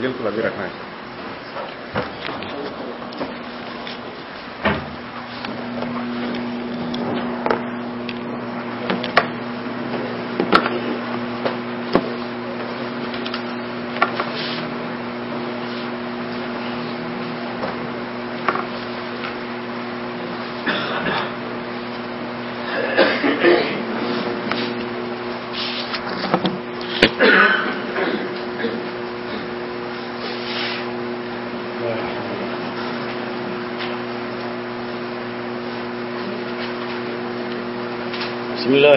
بالکل ابھی رکھنا ہے۔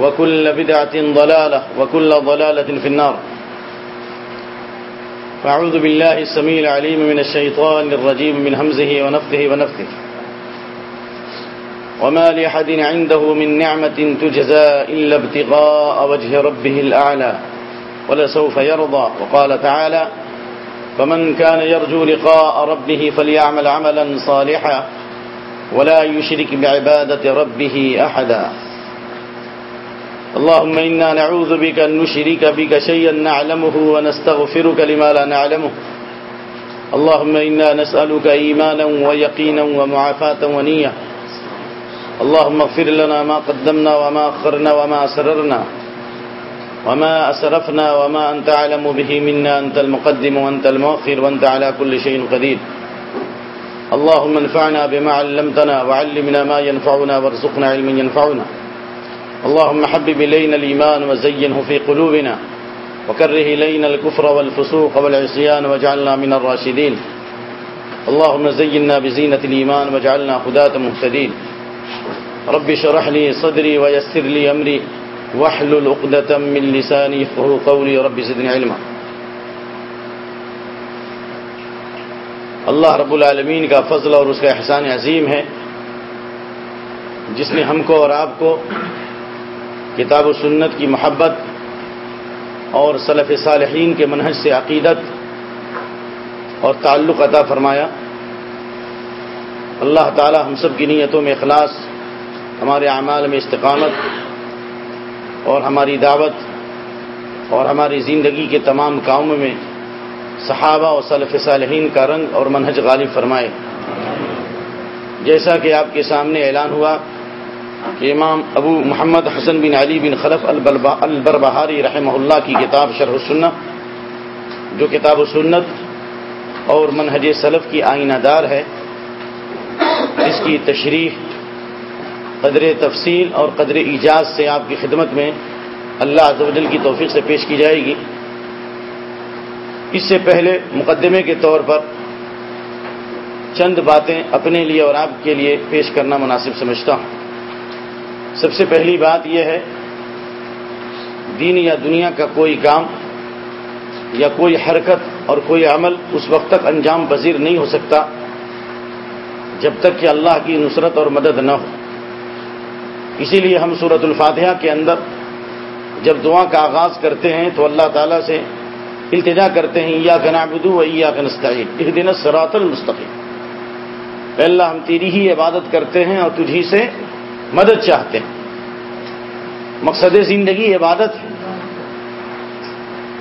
وكل بدعة ضلالة، وكل ضلالة في النار. فأعوذ بالله السميع العليم من الشيطان الرجيم، من همزه ونفثه ونفثه وما لأحد عنده من نعمة تجزى إلا ابتغاء وجه ربه الأعلى، ولسوف يرضى. وقال تعالى فمن كان يرجو لقاء ربه فليعمل عملا صالحا، ولا يشرك بعبادة ربه أحدا. اللهم إنا نعوذ بك أن نشرك بك شيئا نعلمه ونستغفرك لما لا نعلمه. اللهم إنا نسألك إيمانا ويقينا ومعافاة ونية. اللهم اغفر لنا ما قدمنا وما أخرنا وما أسررنا. وما أسرفنا وما أنت أعلم به منا. أنت المقدم وأنت المؤخر وأنت على كل شيء قدير. اللهم انفعنا بما علمتنا وعلمنا ما ينفعنا وارزقنا علما ينفعنا. اللهم حبب إلينا الإيمان وزينه في قلوبنا وكره إلينا الكفر والفسوق والعصيان واجعلنا من الراشدين. اللهم زينا بزينة الإيمان واجعلنا هداة مهتدين. رب شرح لي صدري ويسر لي أمري واحلل عقدة من لساني يفقهوا قولي. رب زدني علما. اللہ رب العالمین کا فضل اور اس کا احسان عظیم ہے، جس نے ہم کو اور آپ کو کتاب و سنت کی محبت اور صلف صالحین کے منہج سے عقیدت اور تعلق عطا فرمایا۔ اللہ تعالی ہم سب کی نیتوں میں اخلاص، ہمارے اعمال میں استقامت اور ہماری دعوت اور ہماری زندگی کے تمام کاموں میں صحابہ اور صلف صالحین کا رنگ اور منہج غالب فرمائے۔ جیسا کہ آپ کے سامنے اعلان ہوا کہ امام ابو محمد حسن بن علی بن خلف البربہاری رحمہ اللہ کی کتاب شرح السنہ، جو کتاب و سنت اور منہج سلف کی آئینہ دار ہے، اس کی تشریح قدر تفصیل اور قدر ایجاز سے آپ کی خدمت میں اللہ عز و جل کی توفیق سے پیش کی جائے گی۔ اس سے پہلے مقدمے کے طور پر چند باتیں اپنے لیے اور آپ کے لیے پیش کرنا مناسب سمجھتا ہوں۔ سب سے پہلی بات یہ ہے، دین یا دنیا کا کوئی کام یا کوئی حرکت اور کوئی عمل اس وقت تک انجام پذیر نہیں ہو سکتا جب تک کہ اللہ کی نصرت اور مدد نہ ہو۔ اسی لیے ہم صورت الفاتحہ کے اندر جب دعا کا آغاز کرتے ہیں تو اللہ تعالیٰ سے التجا کرتے ہیں یا کا نابدو یا کا نستعین ایک دن سرات المستقیم اللہ، ہم تیری ہی عبادت کرتے ہیں اور تجھی سے مدد چاہتے ہیں۔ مقصد زندگی عبادت ہے۔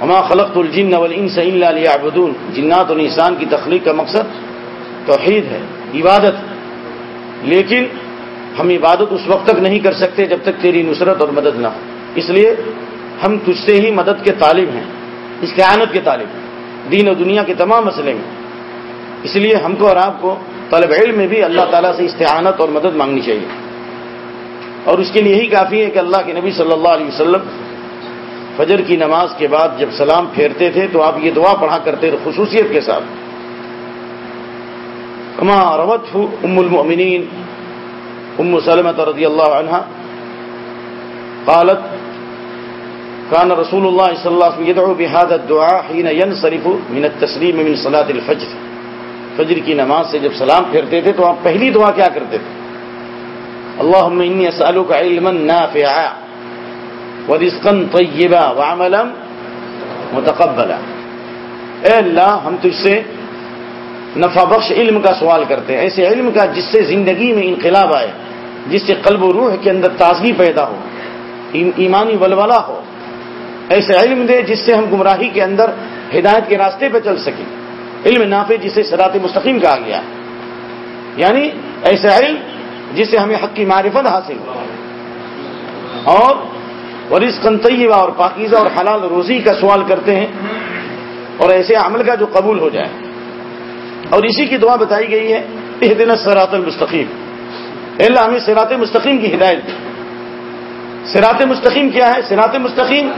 ہما خلق الجن والانس الا ليعبدون۔ جنات اور انسان کی تخلیق کا مقصد توحید ہے، عبادت لیکن ہم عبادت اس وقت تک نہیں کر سکتے جب تک تیری نصرت اور مدد نہ ہو۔ اس لیے ہم تجھ سے ہی مدد کے طالب ہیں۔ استعانت کے طالب ہیں۔ دین و دنیا کے تمام مسئلے میں اس لیے ہم کو اور آپ کو طالب علم میں بھی اللہ تعالیٰ سے استعانت اور مدد مانگنی چاہیے۔ اور اس کے لیے یہی کافی ہے کہ اللہ کے نبی صلی اللہ علیہ وسلم فجر کی نماز کے بعد جب سلام پھیرتے تھے تو آپ یہ دعا پڑھا کرتے تھے خصوصیت کے ساتھ۔ کما روت ام المؤمنین، ام سلمت رضی اللہ عنہ قالت كان رسول الله صلى الله عليه وسلم يدعو بهذا الدعاء حين ينصرف من التسليم من صلاة الفجر۔ فجر کی نماز سے جب سلام پھیرتے تھے تو آپ پہلی دعا کیا کرتے تھے؟ اللهم اني اسالك علما نافعا ورزقا طيبا وعملا متقبلا. اے اللہ، ہم تجھ سے نفع بخش علم کا سوال کرتے ہیں۔ ایسے علم کا جس سے زندگی میں انقلاب آئے، جس سے قلب و روح کے اندر تازگی پیدا ہو ایمانی ولولہ ہو۔ ایسے علم دے جس سے ہم گمراہی کے اندر ہدایت کے راستے پہ چل سکیں۔ علم نافع جسے سرات مستقیم کہا گیا یعنی ایسا علم جس سے ہمیں حق کی معرفت حاصل ہو۔ اور ورث کنطیبہ اور پاکیزہ اور حلال روزی کا سوال کرتے ہیں اور ایسے عمل کا جو قبول ہو جائے۔ اور اسی کی دعا بتائی گئی ہے یہ دن سرات المستقیم اللہ، ہمیں سرات مستقیم کی ہدایت دی سرات مستقیم کیا ہے؟ سرات مستقیم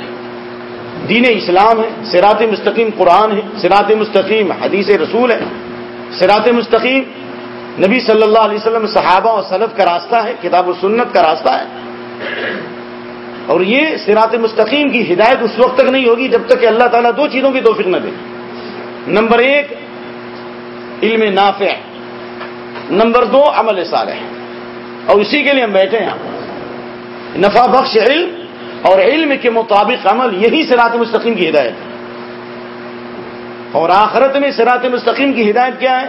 دین اسلام ہے سرات مستقیم قرآن ہے سرات مستقیم حدیث رسول ہے۔ سرات مستقیم نبی صلی اللہ علیہ وسلم صحابہ اور صنف کا راستہ ہے، کتاب و سنت کا راستہ ہے۔ اور یہ سرات مستقیم کی ہدایت اس وقت تک نہیں ہوگی جب تک کہ اللہ تعالیٰ دو چیزوں کی توفیق نہ دے۔ نمبر ایک، علم نافع۔ نمبر دو، عمل صالح۔ اور اسی کے لیے ہم بیٹھے ہیں نفع بخش علم اور علم کے مطابق عمل، یہی سرات مستقیم کی ہدایت۔ ہے اور آخرت میں سرات مستقیم کی ہدایت کیا ہے؟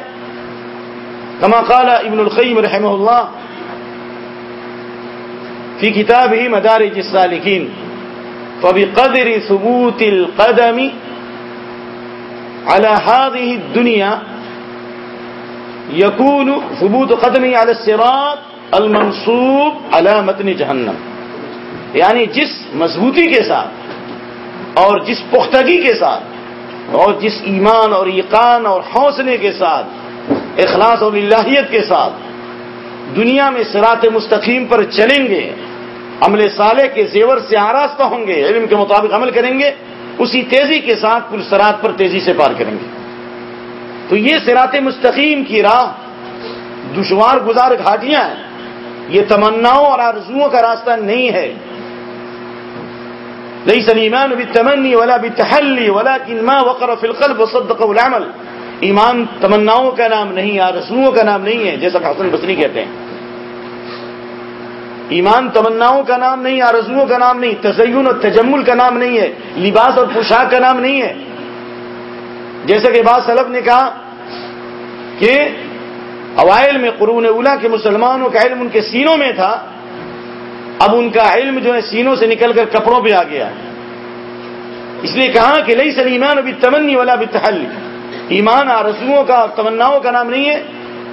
کما قال ابن القیم رحمہ اللہ فی کتاب ہی مدارج السالکین فبقدر ثبوت القدم على هذه الدنيا يكون ثبوت قدمه على الصراط المنصوب على متن جہنم یعنی جس مضبوطی کے ساتھ اور جس پختگی کے ساتھ اور جس ایمان اور یقان اور حوصلے کے ساتھ اخلاص اور اللہیت کے ساتھ دنیا میں سرات مستقیم پر چلیں گے، عمل صالح کے زیور سے آراستہ ہوں گے، علم کے مطابق عمل کریں گے، اسی تیزی کے ساتھ پھر سرات پر تیزی سے پار کریں گے۔ تو یہ سرات مستقیم کی راہ دشوار گزار گھاٹیاں ہیں۔ یہ تمناؤں اور آرزوؤں کا راستہ نہیں ہے۔ ليس الايمان بالتمني ولا بالتحلي ولكن ما وقر في القلب وصدقه العمل۔ ایمان تمناؤں کا نام نہیں آرزوؤں کا نام نہیں ہے، جیسا کہ حسن بصری کہتے ہیں۔ ایمان تمناؤں کا نام نہیں آرزوؤں کا نام نہیں، تزین اور تجمل کا نام نہیں ہے، لباس اور پوشاک کا نام نہیں ہے۔ جیسا کہ بعض سلف نے کہا کہ اوائل میں قرون اولا کے مسلمانوں کا علم ان کے سینوں میں تھا، اب ان کا علم جو ہے سینوں سے نکل کر کپڑوں پہ آ گیا۔ اس لیے کہا کہ لئی سر ایمان ابھی تمنی والا بھی تحل ایمان آرزوؤں کا، تمناؤں کا نام نہیں ہے۔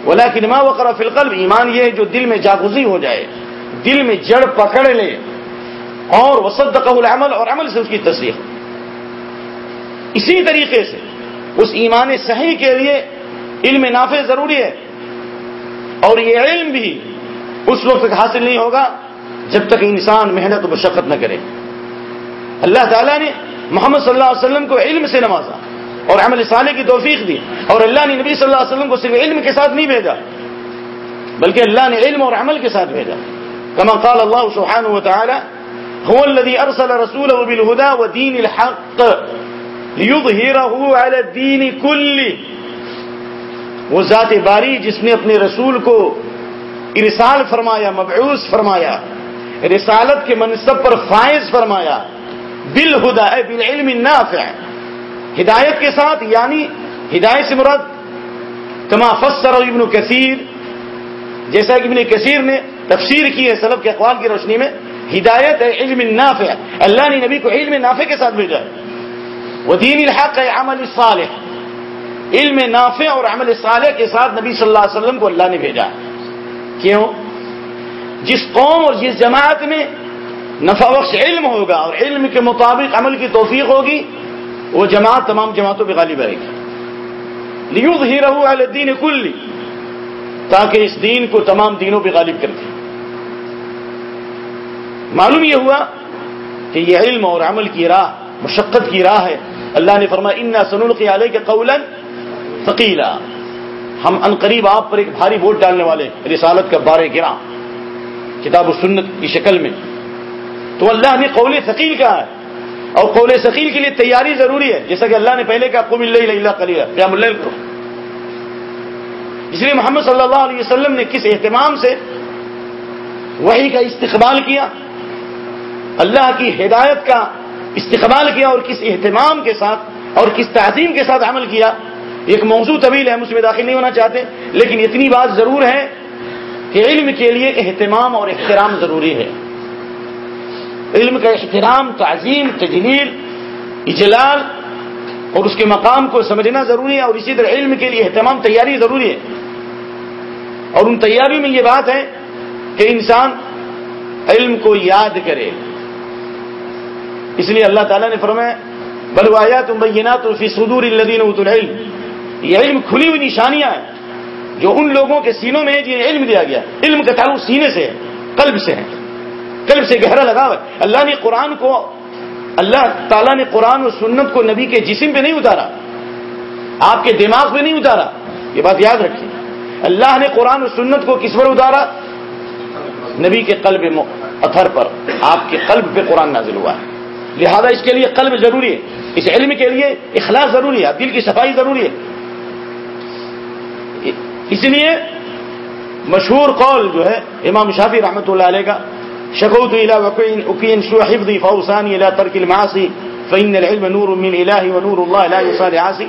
ولا کنما وقرا فلقل ایمان یہ ہے جو دل میں جاگزی ہو جائے، دل میں جڑ پکڑ لے۔ اور وسط قبول عمل اور عمل سے اس کی تصدیق۔ اسی طریقے سے اس ایمان صحیح کے لیے علم نافع ضروری ہے۔ اور یہ علم بھی اس وقت تک حاصل نہیں ہوگا جب تک انسان محنت و مشقت نہ کرے۔ اللہ تعالیٰ نے محمد صلی اللہ علیہ وسلم کو علم سے نوازا۔ اور عمل صالح کی توفیق دی اور اللہ نے نبی صلی اللہ علیہ وسلم کو صرف علم کے ساتھ نہیں بھیجا، بلکہ اللہ نے علم اور عمل کے ساتھ بھیجا۔ كما قال الله سبحانه وتعالى هو الذي أرسل رسوله بالهدى ودين الحق ليظهره على الدين كله وہ ذات باری جس نے اپنے رسول کو ارسال فرمایا، مبعوث فرمایا، رسالت کے منصب پر فائز فرمایا، بالہدا، اے بالعلم النافع۔ ہدایت کے ساتھ یعنی ہدایت سے مراد کما فسر ابن کثیر، جیسا کہ ابن کثیر نے تفسیر کی ہے سلب کے اقوال کی روشنی میں، ہدایت ہے، علم نافع اللہ نے نبی کو علم نافع کے ساتھ بھیجا ہے۔ وہ دین الحق ہے، عمل صالح۔ علم نافع اور عمل صالح کے ساتھ نبی صلی اللہ علیہ وسلم کو اللہ نے بھیجا کیوں؟ جس قوم اور جس جماعت میں نفع بخش علم ہوگا اور علم کے مطابق عمل کی توفیق ہوگی وہ جماعت تمام جماعتوں پہ غالب رہے گی۔ لیوز ہی رہو دین کل تاکہ اس دین کو تمام دینوں پہ غالب کر دے۔ معلوم یہ ہوا کہ یہ علم اور عمل کی راہ، مشقت کی راہ ہے۔ اللہ نے فرمایا ان سن کے علیہ کے قولن فقیلا ہم ان قریب آپ پر ایک بھاری ووٹ ڈالنے والے رسالت کا بارے گرا کتاب و سنت کی شکل میں۔ تو اللہ نے قول ثقیل کہا ہے۔ اور قول ثقیل کے لیے تیاری ضروری ہے، جیسا کہ اللہ نے پہلے کہا، قم اللہ اللہ کلیہ قیام اللہ کرو اس لیے محمد صلی اللہ علیہ وسلم نے کس اہتمام سے وہی کا استقبال کیا، اللہ کی ہدایت کا استقبال کیا اور کس اہتمام کے ساتھ اور کس تعظیم کے ساتھ عمل کیا، ایک موضوع طویل ہے، ہم اس میں داخل نہیں ہونا چاہتے، لیکن اتنی بات ضرور ہے کہ علم کے لیے اہتمام اور احترام ضروری ہے۔ علم کا احترام، تعظیم، تجلیل، اجلال، اور اس کے مقام کو سمجھنا ضروری ہے اور اسی طرح علم کے لیے اہتمام تیاری ضروری ہے۔ اور ان تیاری میں یہ بات ہے کہ انسان علم کو یاد کرے۔ اس لیے اللہ تعالیٰ نے فرمایا بلوایا تم بینا تو فی صدور الدین ات العلم یہ علم کھلی ہوئی نشانیاں ہیں جو ان لوگوں کے سینوں میں جنہیں علم دیا گیا علم کا تعلق سینے سے ہے، قلب سے ہے۔ قلب سے گہرا لگا ہوا اللہ نے قرآن کو، اللہ تعالیٰ نے قرآن اور سنت کو نبی کے جسم پہ نہیں اتارا۔ آپ کے دماغ پہ نہیں اتارا۔ یہ بات یاد رکھیے۔ اللہ نے قرآن اور سنت کو کس پر اتارا؟ نبی کے قلب اتھر پر۔ آپ کے قلب پہ قرآن نازل ہوا ہے۔ لہذا اس کے لیے قلب ضروری ہے۔ اس علم کے لیے اخلاص ضروری ہے۔ دل کی صفائی ضروری ہے۔ اس لیے مشہور قول جو ہے، امام شافی رحمۃ اللہ علیہ کا شکوت اکین شوحفظی فوسانی الى ترک المعاصی فإن العلم نور من الہ و نور اللہ لا يصال عاصی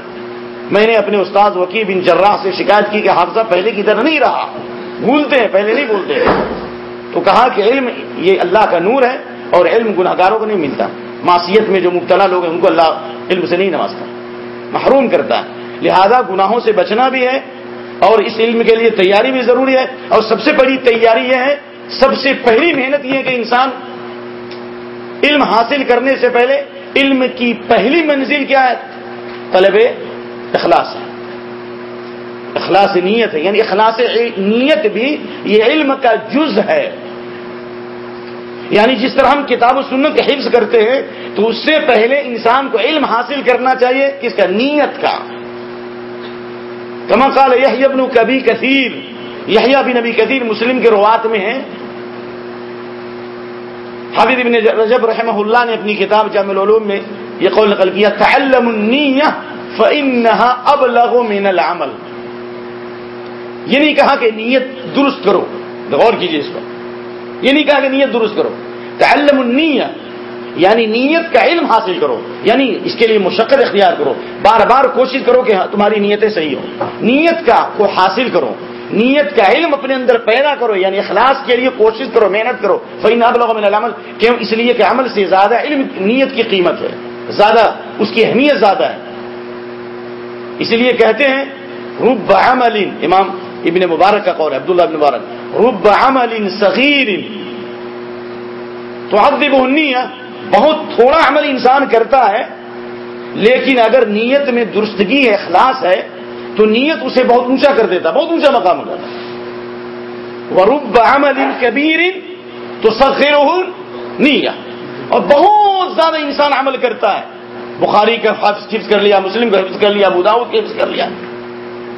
میں نے اپنے استاد وکی بن جراح سے شکایت کی کہ حافظہ پہلے کی طرح نہیں رہا۔ بھولتے ہیں، پہلے نہیں بھولتے تو کہا کہ علم یہ اللہ کا نور ہے اور علم گناہ گاروں کو نہیں ملتا۔ معصیت میں جو مبتلا لوگ ہیں، ان کو اللہ علم سے نہیں نوازتا۔ محروم کرتا ہے۔ لہذا گناہوں سے بچنا بھی ہے اور اس علم کے لیے تیاری بھی ضروری ہے۔ اور سب سے بڑی تیاری یہ ہے سب سے پہلی محنت یہ ہے کہ انسان علم حاصل کرنے سے پہلے علم کی پہلی منزل کیا ہے؟ طلب اخلاص ہے۔ اخلاص نیت ہے۔ یعنی اخلاص نیت بھی یہ علم کا جز ہے۔ یعنی جس طرح ہم کتاب و سنت کا حفظ کرتے ہیں، تو اس سے پہلے انسان کو علم حاصل کرنا چاہیے۔ کس کا؟ نیت کا۔ کما قال یہ ابن کبھی کثیر۔ یحییٰ بن نبی کثیر مسلم کے روات میں ہیں۔ حافظ ابن رجب رحمہ اللہ نے اپنی کتاب جامع العلوم میں یہ قول نقل کیا، تعلم النیہ فإنها ابلغ من العمل. یہ نہیں کہا کہ نیت درست کرو غور کیجیے اس پر۔ یہ نہیں کہا کہ نیت درست کرو۔ تعلم النیہ یعنی نیت کا علم حاصل کرو یعنی اس کے لیے مشقت اختیار کرو۔ بار بار کوشش کرو کہ تمہاری نیتیں صحیح ہو نیت کا کو حاصل کرو۔ نیت کا علم اپنے اندر پیدا کرو یعنی اخلاص کے لیے کوشش کرو، محنت کرو۔ فین اب من العمل کیوں؟ اس لیے کہ عمل سے زیادہ علم نیت کی قیمت ہے، زیادہ اس کی اہمیت زیادہ ہے۔ اس لیے کہتے ہیں، رب عمل، امام ابن مبارک کا قول ہے، عبداللہ ابن مبارک، رب عمل صغیر تو اب بہت تھوڑا عمل انسان کرتا ہے، لیکن اگر نیت میں درستگی ہے، اخلاص ہے تو نیت اسے بہت اونچا کر دیتا، بہت اونچا مقام ہو جاتا ورب عمل کبیر تو سخیر نیا اور بہت زیادہ انسان عمل کرتا ہے۔ بخاری کا حفظ کر لیا، مسلم کا حفظ کر لیا ابوداؤد کا حفظ کر لیا۔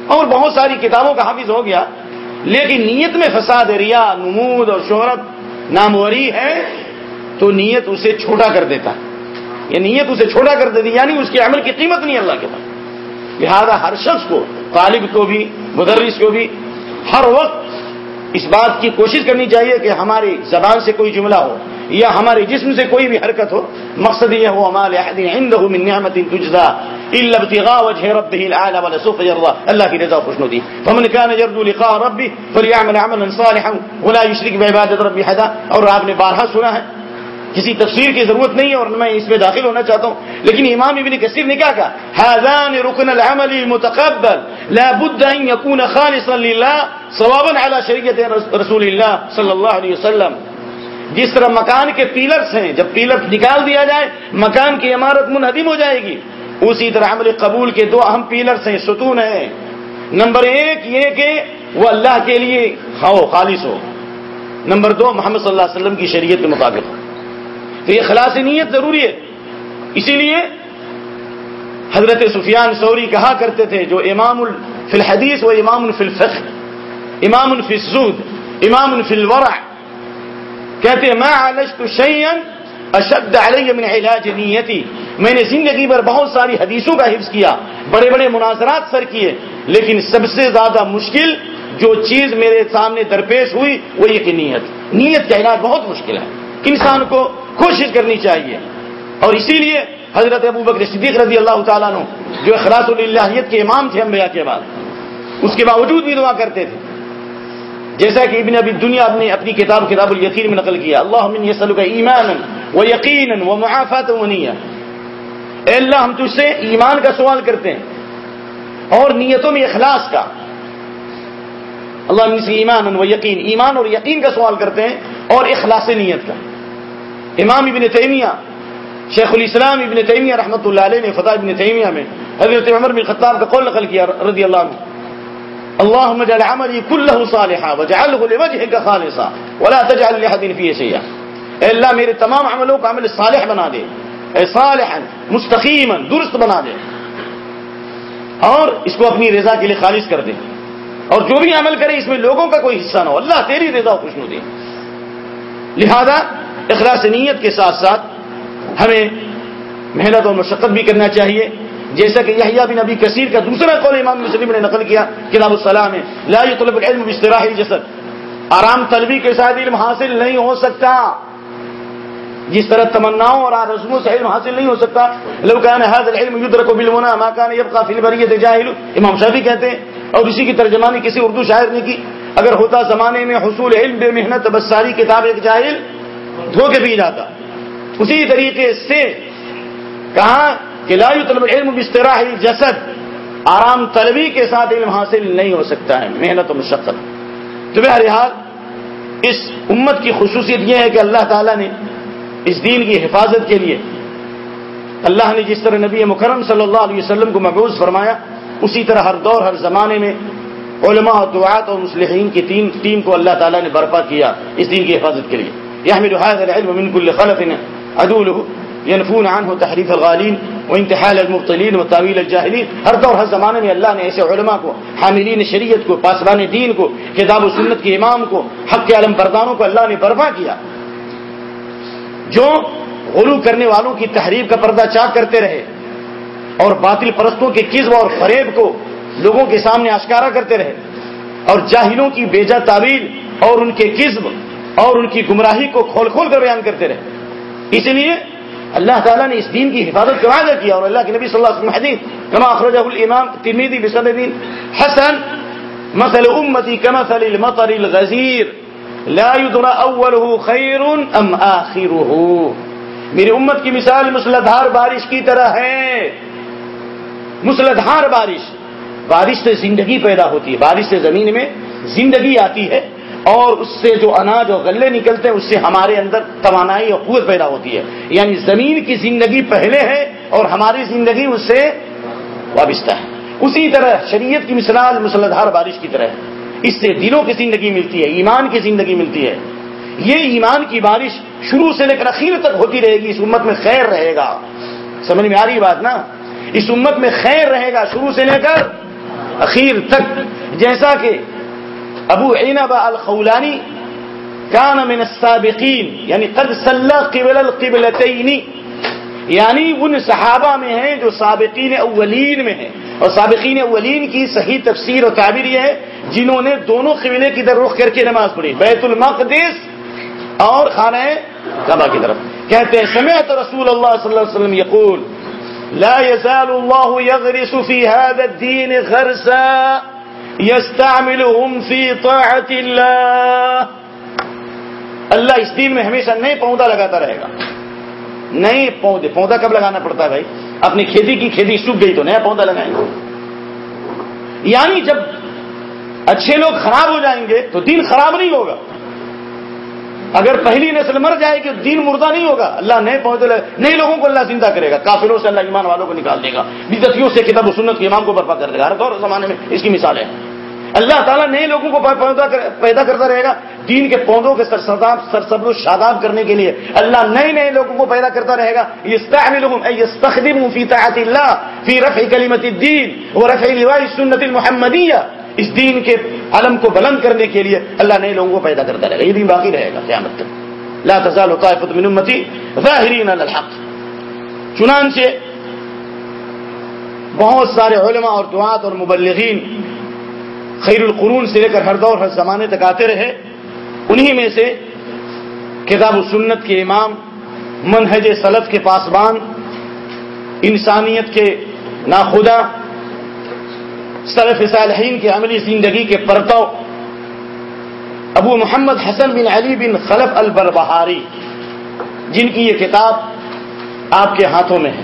اور بہت ساری کتابوں کا حافظ ہو گیا۔ لیکن نیت میں فساد، ریا، نمود اور شہرت، ناموری ہے، تو نیت اسے چھوٹا کر دیتا۔ ہے یہ نیت اسے چھوٹا کر دیتی یعنی اس کے عمل کی قیمت نہیں اللہ کے پاس۔ لہذا ہر شخص کو، طالب کو بھی، مدرس کو بھی ہر وقت اس بات کی کوشش کرنی چاہیے کہ ہماری زبان سے کوئی جملہ ہو یا ہمارے جسم سے کوئی بھی حرکت ہو۔ مقصد یہ ہو ہمارے من کی رضا خوش ندی فمن كان يرجو لقاء ربه فليعمل عملا صالحا ولا يشرك بعباده ربه حدا۔ اور آپ نے بارہا سنا ہے۔ کسی تفسیر کی ضرورت نہیں ہے اور میں اس میں داخل ہونا چاہتا ہوں۔ لیکن امام ابن کثیر نے کیا کہا؟ هذان ركن العمل المتقبل، لا بد ان يكون خالصا لله صوابا على شریعت رسول اللہ صلی اللہ علیہ وسلم. جس طرح مکان کے پیلرز ہیں، جب پیلر نکال دیا جائے، مکان کی عمارت منہدم ہو جائے گی۔ اسی طرح عمل قبول کے دو اہم پیلرز ہیں، ستون ہیں نمبر ایک یہ کہ وہ اللہ کے لیے ہو خالص ہو۔ نمبر دو، محمد صلی اللہ علیہ وسلم کی شریعت کے مطابق۔ تو یہ خلاص نیت ضروری ہے۔ اسی لیے حضرت سفیان سوری کہا کرتے تھے، جو امام فی الحدیث و امام الفی الفقہ، امام الفی الزود امام الفی الورع، کہتے ہیں میں عالجت شیئن اشد علی من علاج نیتی. میں نے زندگی پر بہت ساری حدیثوں کا حفظ کیا، بڑے بڑے مناظرات سر کیے، لیکن سب سے زیادہ مشکل جو چیز میرے سامنے درپیش ہوئی، وہ یہ کہ نیت۔ نیت کا علاج بہت مشکل ہے۔ انسان کو کوشش کرنی چاہیے۔ اور اسی لیے حضرت ابو بکر صدیق رضی اللہ تعالیٰ نو جو اخلاص اللہیت کے امام تھے انبیاء کے بعد، اس کے باوجود بھی دعا کرتے تھے۔ جیسا کہ ابن ابی دنیا نے اپنی کتاب کتاب الیقین میں نقل کیا اللہ من یسلک ایمانا و یقینا و معافات و نیہ۔ اے اللہ، ہم تجھ سے ایمان کا سوال کرتے ہیں اور نیتوں میں اخلاص کا۔ اللہ من سے ایمان و یقین، ایمان اور یقین کا سوال کرتے ہیں اور اخلاص نیت کا۔ امام ابن تیمیہ، شیخ الاسلام ابن تیمیہ رحمۃ اللہ علیہ نے فتح ابن تیمیہ میں، حضرت عمر بن خطاب کا قول نقل کیا رضی اللہ عنہ۔ اللهم اجعل عملي كله صالحا واجعله لوجهك خالصا ولا تجعل لاحد فيه شيئا اے اللہ، میرے تمام عملوں کو عمل صالح بنا دے۔ اے صالحا، مستقیما، درست بنا دے۔ اور اس کو اپنی رضا کے لیے خالص کر دے۔ اور جو بھی عمل کرے، اس میں لوگوں کا کوئی حصہ نہ ہو۔ اللہ تیری رضا خوش نو دے۔ لہذا اخلاص نیت کے ساتھ ساتھ ہمیں محنت اور مشقت بھی کرنا چاہیے۔ جیسا کہ یحییٰ بن نبی کثیر کا دوسرا قول امام مسلم نے نقل کیا، کتاب السلام ہے، لا يطلب العلم باستراح الجسد۔ آرام طلبی کے ساتھ علم حاصل نہیں ہو سکتا۔ جس طرح تمناؤں اور رسموں سے علم حاصل نہیں ہو سکتا۔ لو كان العلم يدرك بالمنى ما كان يبقى في البريه جاهل امام شافعی کہتے ہیں، اور اسی کی ترجمانی کسی اردو شاعر نے کی۔ اگر ہوتا زمانے میں حصول علم بے محنت، بس ساری کتاب ایک جاہل۔ دھو کے پی جاتا۔ اسی طریقے سے کہا کہ لا طلب علم بستراح جسد آرام طلبی کے ساتھ علم حاصل نہیں ہو سکتا ہے۔ محنت و مشقت۔ تو بہرحال اس امت کی خصوصیت یہ ہے کہ اللہ تعالیٰ نے اس دین کی حفاظت کے لیے اللہ نے جس طرح نبی مکرم صلی اللہ علیہ وسلم کو محبوظ فرمایا، اسی طرح ہر دور، ہر زمانے میں علماء اور دعات اور مسلحین کی ٹیم کو اللہ تعالیٰ نے برپا کیا اس دین کی حفاظت کے لیے۔ يحمل هذا العلم من كل خلف عدوله، ينفون عنه تحریف الغالین و انتحال المبطلین و تعویل الجاہلین ہر دور ہر زمانے میں اللہ نے ایسے علماء کو، حاملین شریعت کو، پاسبان دین کو، کتاب و سنت کے امام کو، حق کے علم بردانوں کو اللہ نے برپا کیا۔ جو غلو کرنے والوں کی تحریف کا پردہ چاک کرتے رہے اور باطل پرستوں کے قزب اور فریب کو لوگوں کے سامنے آشکارا کرتے رہے اور جاہلوں کی بیجا تعویل اور ان کے قزب اور ان کی گمراہی کو کھول کھول کر بیان کرتے رہے۔ اس لیے اللہ تعالیٰ نے اس دین کی حفاظت کا وعدہ کیا اور اللہ کے نبی صلی اللہ علیہ وسلم حدیث کما اخرجہ الامام ترمیدی بسند حسن، مثل امتی كمثل المطر الغزیر لا يدرى اوله خیر ام آخره۔ میری امت کی مثال مسلدھار بارش کی طرح ہے۔ مسلدھار بارش بارش سے زندگی پیدا ہوتی ہے، بارش سے زمین میں زندگی آتی ہے۔ اور اس سے جو اناج اور غلے نکلتے ہیں، اس سے ہمارے اندر توانائی اور قوت پیدا ہوتی ہے۔ یعنی زمین کی زندگی پہلے ہے اور ہماری زندگی اس سے وابستہ ہے۔ اسی طرح شریعت کی مثال مسلدھار بارش کی طرح ہے۔ اس سے دلوں کی زندگی ملتی ہے، ایمان کی زندگی ملتی ہے۔ یہ ایمان کی بارش شروع سے لے کر اخیر تک ہوتی رہے گی، اس امت میں خیر رہے گا۔ سمجھ میں آ رہی بات نا؟ اس امت میں خیر رہے گا شروع سے لے کر اخیر تک۔ جیسا کہ ابو عینب الخولانی کان من السابقین یعنی قد صلی قبل القبلتین یعنی ان صحابہ میں ہیں جو سابقین اولین میں ہیں۔ اور سابقین اولین کی صحیح تفسیر اور تعبیر یہ ہے، جنہوں نے دونوں قبلے کی در رخ کر کے نماز پڑھی۔ بیت المقدس اور خانہ کعبہ کی طرف۔ کہتے ہیں، سمعت رسول اللہ صلی اللہ علیہ وسلم یقول، لا يزال الله يغرس في هذا الدين غرسا۔ يستعملهم في طاعة الله۔ اللہ اس دین میں ہمیشہ نئے پودا لگاتا رہے گا۔ نئے پودے پودا کب لگانا پڑتا ہے بھائی؟ اپنی کھیتی کی کھیتی سوکھ گئی تو نیا پودا لگائیں گے۔ یعنی جب اچھے لوگ خراب ہو جائیں گے تو دین خراب نہیں ہوگا۔ اگر پہلی نسل مر جائے گی دین مردہ نہیں ہوگا، اللہ نئے پودے نئے لوگوں کو اللہ زندہ کرے گا، کافروں سے اللہ ایمان والوں کو نکال دے گا بدتیوں سے کتاب و سنت کے امام کو برپا کر دے گا۔ ہر دور زمانے میں اس کی مثال ہے۔ اللہ تعالیٰ نئے لوگوں کو پیدا کرتا رہے گا، دین کے پودوں کے سرسبز و شاداب کرنے کے لیے۔ اللہ نئے نئے لوگوں کو پیدا کرتا رہے گا۔ فی رفع کلیمت الدین ورفع لواء سنت المحمدیہ۔ اس دین کے علم کو بلند کرنے کے لیے اللہ نئے لوگوں کو پیدا کرتا رہے گا۔ یہ دین باقی رہے گا قیامت تک۔ لا تزال طائفۃ من امتی ظاہرین الحق۔ چنانچہ بہت سارے علماء اور دعات اور مبلغین خیر القرون سے لے کر ہر دور ہر زمانے تک آتے رہے۔ انہی میں سے کتاب و سنت کے امام، منہج سلف کے پاسبان، انسانیت کے ناخدا سلف صالحین کے عملی زندگی کے پرتو ابو محمد حسن بن علی بن خلف البربہاری، جن کی یہ کتاب آپ کے ہاتھوں میں ہے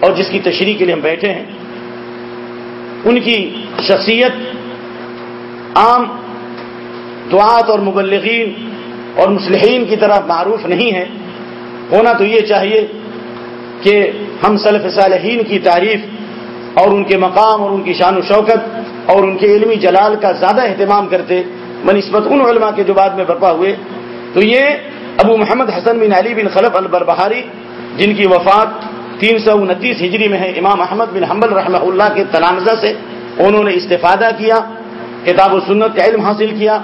اور جس کی تشریح کے لیے ہم بیٹھے ہیں، ان کی شخصیت عام دعات اور مبلغین اور مسلحین کی طرح معروف نہیں ہے۔ ہونا تو یہ چاہیے کہ ہم سلف صالحین کی تعریف اور ان کے مقام اور ان کی شان و شوکت اور ان کے علمی جلال کا زیادہ اہتمام کرتے بنسبت ان علماء کے جو بعد میں برپا ہوئے۔ تو یہ ابو محمد حسن بن علی بن خلف البربہاری، جن کی وفات تین سو انتیس ہجری میں ہے، امام احمد بن حمبل رحمہ اللہ کے تلانزہ سے انہوں نے استفادہ کیا، کتاب و سنت کا علم حاصل کیا،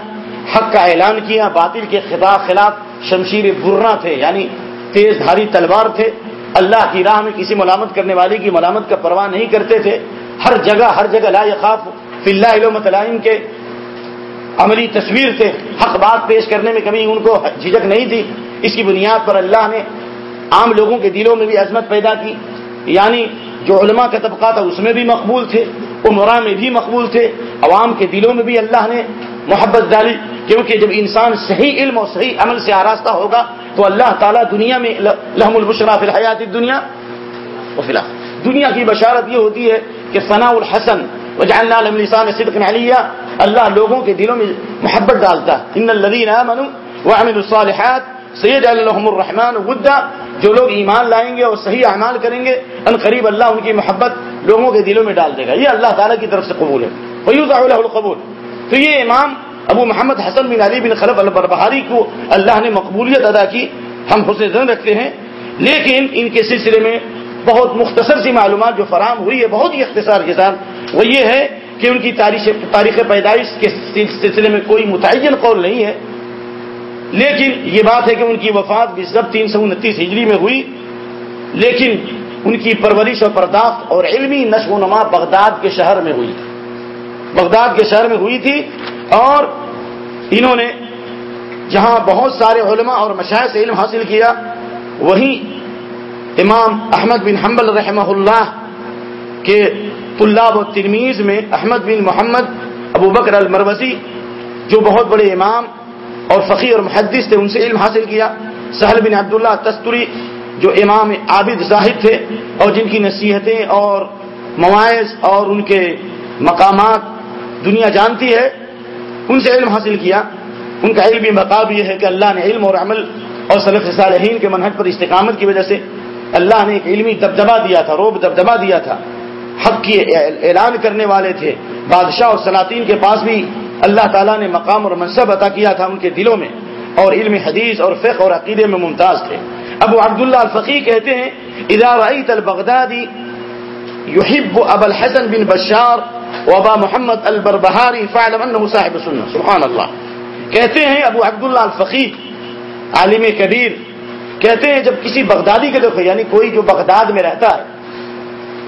حق کا اعلان کیا، باطل کے خطاب خلاف شمشیر برا تھے یعنی تیز دھاری تلوار تھے۔ اللہ کی راہ میں کسی ملامت کرنے والے کی ملامت کا پرواہ نہیں کرتے تھے۔ ہر جگہ ہر جگہ لا یخاف فی اللہ علم تعلیم کے عملی تصویر تھے۔ حق بات پیش کرنے میں کبھی ان کو جھجک نہیں تھی۔ اس کی بنیاد پر اللہ نے عام لوگوں کے دلوں میں بھی عظمت پیدا کی۔ یعنی جو علماء کا طبقہ تھا، اس میں بھی مقبول تھے۔ عمرہ میں بھی مقبول تھے۔ عوام کے دلوں میں بھی اللہ نے محبت ڈالی۔ کیونکہ جب انسان صحیح علم اور صحیح عمل سے آراستہ ہوگا تو اللہ تعالیٰ دنیا میں لحم البشرا فی الحیات دنیا فی الحال دنیا کی بشارت یہ ہوتی ہے کہ ثناء الحسن وجعلنا لهم لسان صدق علیہ اللہ لوگوں کے دلوں میں محبت ڈالتا ان الذين امنوا وعملوا الصالحات سيجعل لهم الرحمن ودا۔ جو لوگ ایمان لائیں گے اور صحیح اعمال کریں گے، ان قریب اللہ ان کی محبت لوگوں کے دلوں میں ڈال دے گا۔ یہ اللہ تعالیٰ کی طرف سے قبول ہے۔ فیوز القبول۔ تو یہ امام ابو محمد حسن بن علی بن خلف البربہاری کو اللہ نے مقبولیت ادا کی۔ ہم حسن زن رکھتے ہیں۔ لیکن ان کے سلسلے میں بہت مختصر سی معلومات جو فراہم ہوئی ہے، بہت ہی اختصار کے ساتھ، وہ یہ ہے کہ ان کی تاریخ تاریخ پیدائش کے سلسلے میں کوئی متعین قول نہیں ہے۔ لیکن یہ بات ہے کہ ان کی وفات بھی سب تین سو انتیس ہجری میں ہوئی۔ لیکن ان کی پرورش اور پرداخت اور علمی نشو و نما بغداد کے شہر میں ہوئی۔ بغداد کے شہر میں ہوئی تھی۔ اور انہوں نے جہاں بہت سارے علماء اور مشاہد سے علم حاصل کیا، وہیں امام احمد بن حنبل رحمہ اللہ کے طلاب و ترمیز میں احمد بن محمد، ابو بکر المروزی، جو بہت بڑے امام اور فقی اور محدث تھے، ان سے علم حاصل کیا۔ سہل بن عبداللہ تستری جو امام عابد زاہد تھے اور جن کی نصیحتیں اور مواعظ اور ان کے مقامات دنیا جانتی ہے ان سے علم حاصل کیا۔ ان کا علم مقاب یہ ہے کہ اللہ نے علم اور عمل اور صلف صالحین کے منحج پر استقامت کی وجہ سے اللہ نے ایک علمی دبدبا دیا تھا، روب دبدبا دیا تھا۔ حق کی اعلان کرنے والے تھے۔ بادشاہ اور سلاطین کے پاس بھی اللہ تعالیٰ نے مقام اور منصب عطا کیا تھا ان کے دلوں میں۔ اور علم حدیث اور فقہ اور عقیدے میں ممتاز تھے۔ ابو عبداللہ الفقی کہتے ہیں، اذا رأيت البغدادی يحب ابا الحسن بن بشار وابا محمد البربہاری فعلم انه صاحب سنہ سبحان اللہ. کہتے ہیں ابو عبداللہ الفقی عالم کبیر کہتے ہیں جب کسی بغدادی کے دیکھو یعنی کوئی جو بغداد میں رہتا ہے،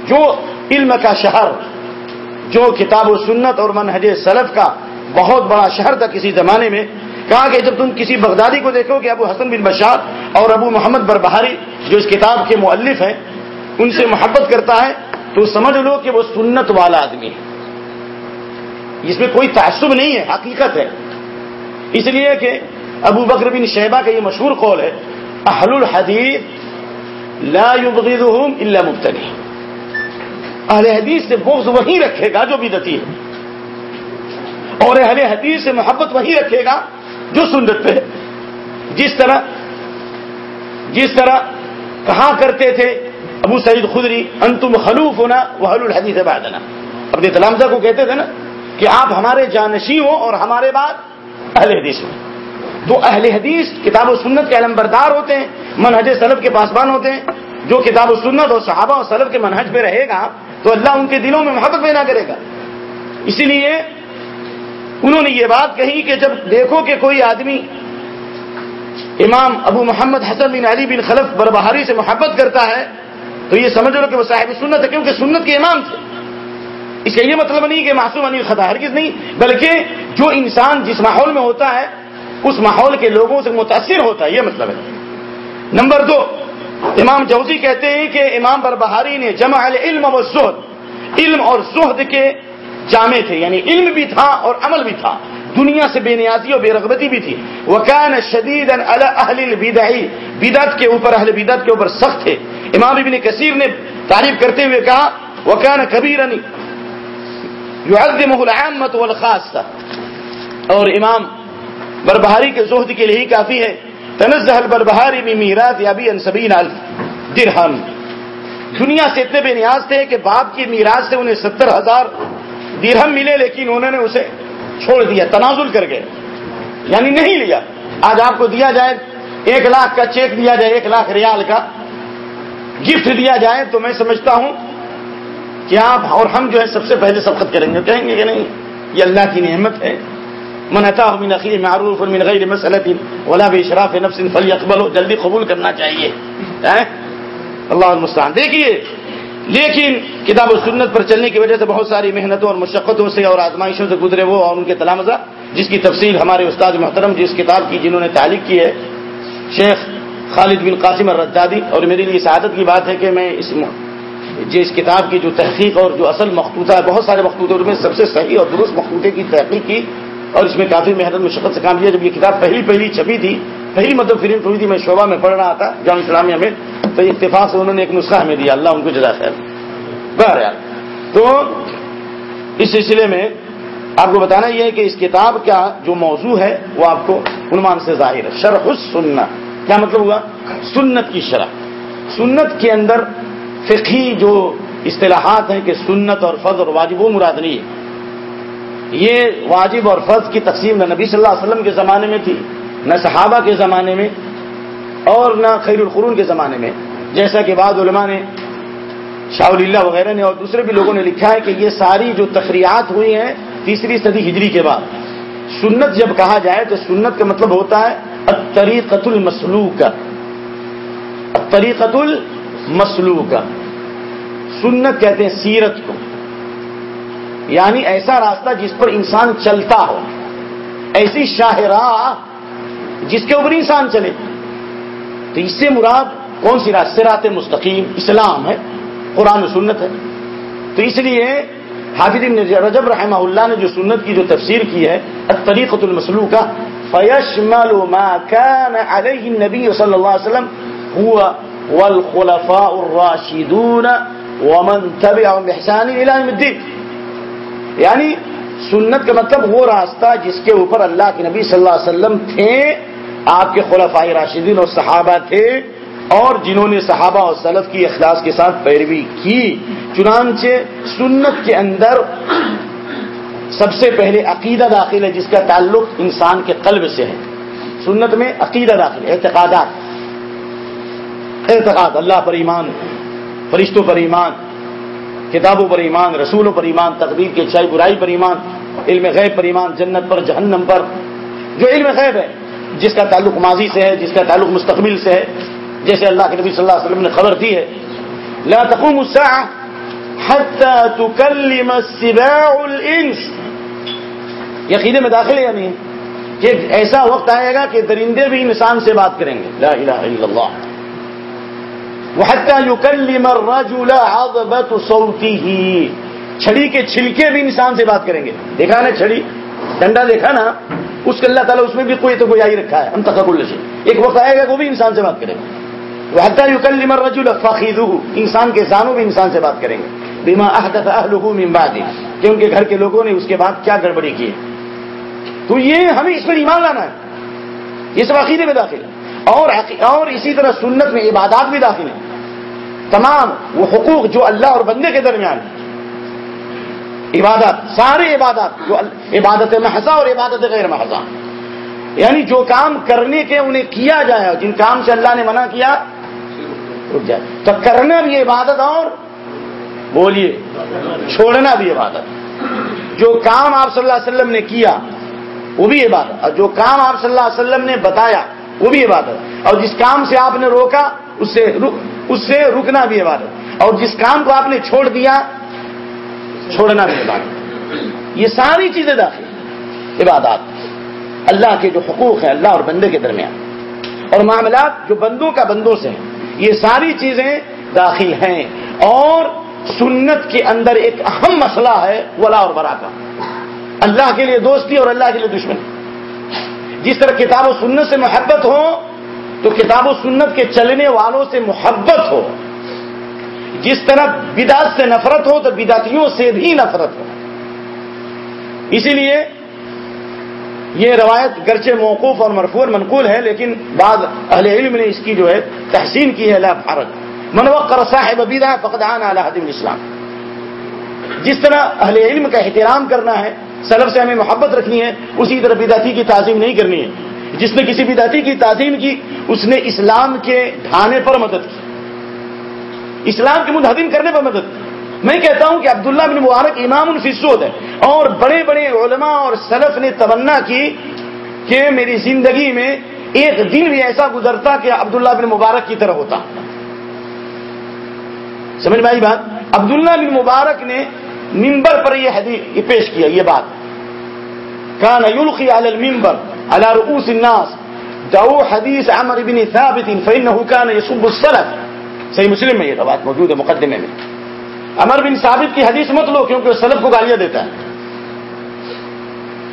جو علم کا شہر، جو کتاب و سنت اور منہج سلف کا بہت بڑا شہر تھا کسی زمانے میں، کہا کہ جب تم کسی بغدادی کو دیکھو کہ ابو حسن بن بشار اور ابو محمد بربہاری جو اس کتاب کے مؤلف ہیں، ان سے محبت کرتا ہے، تو سمجھ لو کہ وہ سنت والا آدمی ہے۔ اس میں کوئی تعصب نہیں ہے، حقیقت ہے۔ اس لیے کہ ابو بکر بن شہبہ کا یہ مشہور قول ہے، اہل الحدیث لا يبغضهم الا مبتدی۔ اہل حدیث سے بغض وہی رکھے گا جو بدتی ہے۔ اور اہل حدیث سے محبت وہی رکھے گا جو سنت پہ ہے۔ جس طرح جس طرح کہا کرتے تھے ابو سعید خدری، انتم خلوف ہونا وہ الحدیث بعدنا۔ اپنے تلامزہ کو کہتے تھے نا کہ آپ ہمارے جانشی ہو اور ہمارے بعد اہل حدیث ہوں۔ تو اہل حدیث کتاب و سنت کے علم بردار ہوتے ہیں، منہج سلب کے پاسبان ہوتے ہیں، جو کتاب و سنت اور صحابہ اور سلب کے منہج پہ رہے گا، تو اللہ ان کے دلوں میں محبت پیدا کرے گا۔ اسی لیے انہوں نے یہ بات کہی کہ جب دیکھو کہ کوئی آدمی امام ابو محمد حسن بن علی بن خلف بربہاری سے محبت کرتا ہے، تو یہ سمجھ لو کہ وہ صاحب سنت ہے، کیونکہ سنت کے امام تھے۔ اس کا یہ مطلب نہیں کہ معصوم انیل خطا ہرگز نہیں، بلکہ جو انسان جس ماحول میں ہوتا ہے، اس ماحول کے لوگوں سے متاثر ہوتا ہے، یہ مطلب ہے۔ نمبر دو، امام جوزی کہتے ہیں کہ امام بربہاری نے جمع علم و زہد علم اور زہد کے جامع تھے یعنی علم بھی تھا اور عمل بھی تھا۔ دنیا سے بے نیازی اور بے رغبتی بھی تھی۔ وکان شدید بدعت کے اوپر، اہل بدعت کے اوپر سخت تھے۔ امام ابن کثیر نے تعریف کرتے ہوئے کہا، وکان کبیر العامت والخاص تھا اور امام بربہاری کے زہد کے لیے ہی کافی ہے. تنزہ البربہاری بھی میراث یا بھی انصبین الف درہم. دنیا سے اتنے بے نیاز تھے کہ باپ کی میراث سے انہیں ستر ہزار درہم ملے لیکن انہوں نے اسے چھوڑ دیا، تنازل کر گئے. یعنی نہیں لیا. آج آپ کو دیا جائے، ایک لاکھ کا چیک دیا جائے، ایک لاکھ ریال کا گفٹ دیا جائے تو میں سمجھتا ہوں کہ آپ اور ہم جو ہے سب سے پہلے سبقت کریں گے۔ کہیں گے کہ نہیں؟ یہ اللہ کی نعمت ہے۔ منتا من عقی معروف من غیر مسلط ولا بھی نفس فلی اقبل ہو جلدی قبول کرنا چاہیے۔ اللہ المستان دیکھیے، لیکن کتاب و سنت پر چلنے کی وجہ سے بہت ساری محنتوں اور مشقتوں سے اور آزمائشوں سے گزرے وہ اور ان کے تلامزہ جس کی تفصیل ہمارے استاد محترم، جس کتاب کی جنہوں نے تعلیق کی ہے، شیخ خالد بن قاسم الردادی اور میرے لیے سعادت کی بات ہے کہ میں اس جس کتاب کی جو تحقیق اور جو اصل مخطوطہ ہے، بہت سارے مخطوطے میں سب سے صحیح اور درست مخطوطے کی تحقیق کی اور اس میں کافی محنت، مشقت سے کام کیا جب یہ کتاب پہلی پہلی چھپی تھی، پہلی مطلب مدد فریم ہوئی تھی، میں شعبہ میں پڑھ رہا تھا، جامع اسلامیہ میں، تو اتفاق سے انہوں نے ایک نسخہ ہمیں دیا۔ اللہ ان کو جدا خیر۔ بہرحال، تو اس سلسلے میں آپ کو بتانا یہ ہے کہ اس کتاب کا جو موضوع ہے، وہ آپ کو عنوان سے ظاہر ہے۔ شرح السنہ۔ کیا مطلب ہوا؟ سنت کی شرح۔ سنت کے اندر فقہی جو اصطلاحات ہیں کہ سنت اور فض اور واجب، وہ مراد نہیں ہے۔ یہ واجب اور فرض کی تقسیم نہ نبی صلی اللہ علیہ وسلم کے زمانے میں تھی، نہ صحابہ کے زمانے میں اور نہ خیر القرون کے زمانے میں۔ جیسا کہ بعض علماء نے شاہ اللہ وغیرہ نے اور دوسرے بھی لوگوں نے لکھا ہے کہ یہ ساری جو تخریات ہوئی ہیں تیسری صدی ہجری کے بعد۔ سنت جب کہا جائے تو سنت کا مطلب ہوتا ہے طریقت المسلوک طریقت المسلوک سنت کہتے ہیں سیرت کو۔ یعنی ایسا راستہ جس پر انسان چلتا ہو۔ ایسی شاہراہ جس کے اوپر انسان چلے۔ تو اس سے مراد کون سی راست رات مستقیم، اسلام ہے، قرآن و سنت ہے۔ تو اس لیے حافظ رجب رحمہ اللہ نے جو سنت کی جو تفسیر کی ہے طریقۃ المسلو کا فیشمل ما كان عليه النبي صلی اللہ علیہ وسلم هو والخلفاء الراشدون ومن تبعهم بحسان الى يوم الدين. یعنی سنت کا مطلب وہ راستہ جس کے اوپر اللہ کے نبی صلی اللہ علیہ وسلم تھے، آپ کے خلفاء راشدین اور صحابہ تھے اور جنہوں نے صحابہ اور سلف کی اخلاص کے ساتھ پیروی کی۔ چنانچہ سنت کے اندر سب سے پہلے عقیدہ داخل ہے جس کا تعلق انسان کے قلب سے ہے۔ سنت میں عقیدہ داخل اعتقادات۔ اعتقاد، اللہ پر ایمان، فرشتوں پر ایمان، کتابوں پر ایمان، رسولوں پر ایمان، تقدیر کے چائی برائی پر ایمان، علم غیب پر ایمان، جنت پر، جہنم پر، جو علم غیب ہے، جس کا تعلق ماضی سے ہے، جس کا تعلق مستقبل سے ہے، جیسے اللہ کے نبی صلی اللہ علیہ وسلم نے خبر دی ہے، لا تقوم الساعة حتى تكلم السباع الانس یقینے میں داخل ہے یا نہیں؟ کہ ایسا وقت آئے گا کہ درندے بھی انسان سے بات کریں گے. لا الہ الا اللہ. وحتى يكلم الرجل عظمت صوته. چھڑی کے چھلکے بھی انسان سے بات کریں گے. دیکھا نا چھڑی؟ ڈنڈا دیکھا نا؟ اس کے اللہ تعالیٰ اس میں بھی کوئی تو کوئی آئی رکھا ہے. ہم تقبل سے. ایک وقت آئے گا وہ بھی انسان سے بات کرے گا وحتى يكلم الرجل فخذه. انسان کے زانو بھی انسان سے بات کریں گے. بما احدث اهله من بعد. کہ ان کے گھر کے لوگوں نے اس کے بعد کیا گڑبڑی کی تو یہ ہمیں اس پر ایمان لانا ہے. یہ سب عقیدے میں داخل ہے. اور اور اسی طرح سنت میں عبادات بھی داخل ہیں۔ تمام وہ حقوق جو اللہ اور بندے کے درمیان عبادت سارے عبادات جو عبادت محضا اور عبادت غیر محضا یعنی جو کام کرنے کے انہیں کیا جائے جن کام سے اللہ نے منع کیا، رک جائے۔ تو کرنا بھی عبادت اور بولیے، چھوڑنا بھی عبادت۔ جو کام آپ صلی اللہ علیہ وسلم نے کیا، وہ بھی عبادت۔ اور جو کام آپ صلی اللہ علیہ وسلم نے بتایا وہ بھی عبادت۔ اور جس کام سے آپ نے روکا، اس سے اس سے رکنا بھی عبادت۔ اور جس کام کو آپ نے چھوڑ دیا، چھوڑنا بھی عبادت۔ یہ ساری چیزیں داخل عبادات۔ اللہ کے جو حقوق ہیں، اللہ اور بندے کے درمیان۔ اور معاملات جو بندوں کا بندوں سے ہیں، یہ ساری چیزیں داخل ہیں۔ اور سنت کے اندر ایک اہم مسئلہ ہے، ولا اور برا کا اللہ کے لیے دوستی اور اللہ کے لیے دشمنی۔ جس طرح کتاب و سنت سے محبت ہو، تو کتاب و سنت کے چلنے والوں سے محبت ہو۔ جس طرح بدعت سے نفرت ہو، تو بدعتیوں سے بھی نفرت ہو۔ اسی لیے یہ روایت گرچہ موقوف اور مرفور منقول ہے، لیکن بعض اہل علم نے اس کی جو ہے تحسین کی ہے، لا بھارت منوقر صاحب بیدا فقدان علی حدیم اسلام جس طرح اہل علم کا احترام کرنا ہے سلف سے ہمیں محبت رکھنی ہے، اسی طرح بداتی کی تعظیم نہیں کرنی ہے۔ جس نے کسی بداتی کی تعظیم کی، اس نے اسلام کے ڈھانے پر مدد کی۔ اسلام کے منہدم کرنے پر مدد کی۔ میں کہتا ہوں کہ عبداللہ بن مبارک امام الفسود ہے اور بڑے بڑے علماء اور سلف نے تمنا کی کہ میری زندگی میں ایک دن بھی ایسا گزرتا کہ عبداللہ بن مبارک کی طرح ہوتا۔ سمجھ میں آئی بات؟ عبداللہ بن مبارک نے ممبر پر یہ حدیث یہ پیش کیا، یہ بات۔ کان یلقی علی المنبر، علی رؤوس الناس۔ دعو حدیث عمر بن ثابت فانه كان يسب السلف۔ صحیح مسلم میں یہ بات موجود ہے مقدمے میں۔ عمر بن ثابت کی حدیث مت لو، کیونکہ سلف کو گالیاں دیتا ہے۔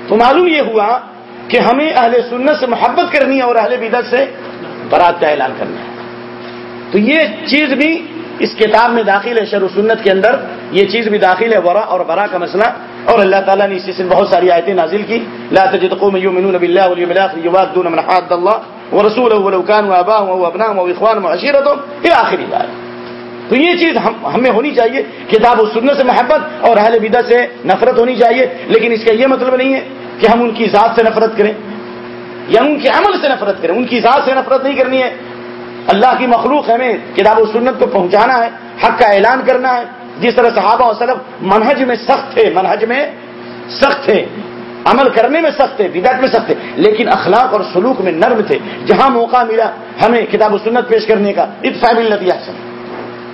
تو معلوم یہ ہوا کہ ہمیں اہل سنت سے محبت کرنی ہے اور اہل بدعت سے برات کا اعلان کرنا ہے۔ تو یہ چیز بھی اس کتاب میں داخل ہے شر و سنت کے اندر، یہ چیز بھی داخل ہے ورا اور برا کا مسئلہ۔ اور اللہ تعالیٰ نے اسی سے بہت ساری آیتیں نازل کی۔ لا تجد قوم يؤمنون بالله الاخر يوادون من حاد الله ورسوله ولو كانوا اباهم او ابناءهم او اخوانهم وعشيرتهم الى اخر الايه تو یہ چیز ہم، ہمیں ہونی چاہیے۔ کتاب و سنت سے محبت اور اہل بدعت سے نفرت ہونی چاہیے۔ لیکن اس کا یہ مطلب نہیں ہے کہ ہم ان کی ذات سے نفرت کریں یا ان کے عمل سے نفرت کریں۔ ان کی ذات سے نفرت نہیں کرنی ہے۔ اللہ کی مخلوق ہمیں کتاب و سنت کو پہنچانا ہے، حق کا اعلان کرنا ہے۔ جس طرح صحابہ و سلف منہج میں سخت تھے، منہج میں سخت تھے۔ عمل کرنے میں سخت تھے، بدعت میں سخت تھے۔ لیکن اخلاق اور سلوک میں نرم تھے۔ جہاں موقع ملا ہمیں کتاب و سنت پیش کرنے کا۔ اتفاب التی احسن۔